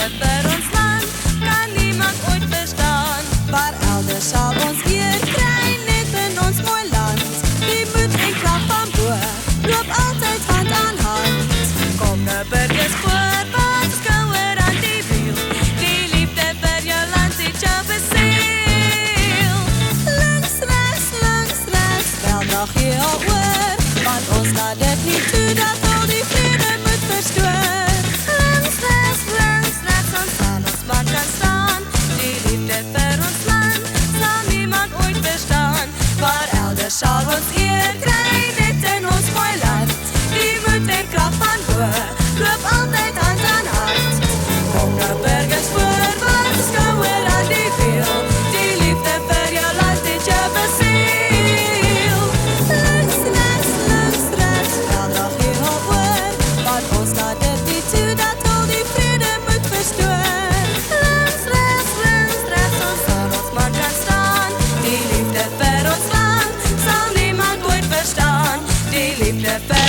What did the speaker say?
liefde vir ons land kan niemand ooit verstaan. Waar elders sal ons eer kry net in ons mooi land. Die moed en krag van bo loop altyd hand aan hand. Kom nou burgers voor, pas skouer aan die wiel. Die liefde vir jou land het jou besiel. Links, rechts, links, rechts, wel nog hier oor, want ons laat dit nie toe dat that the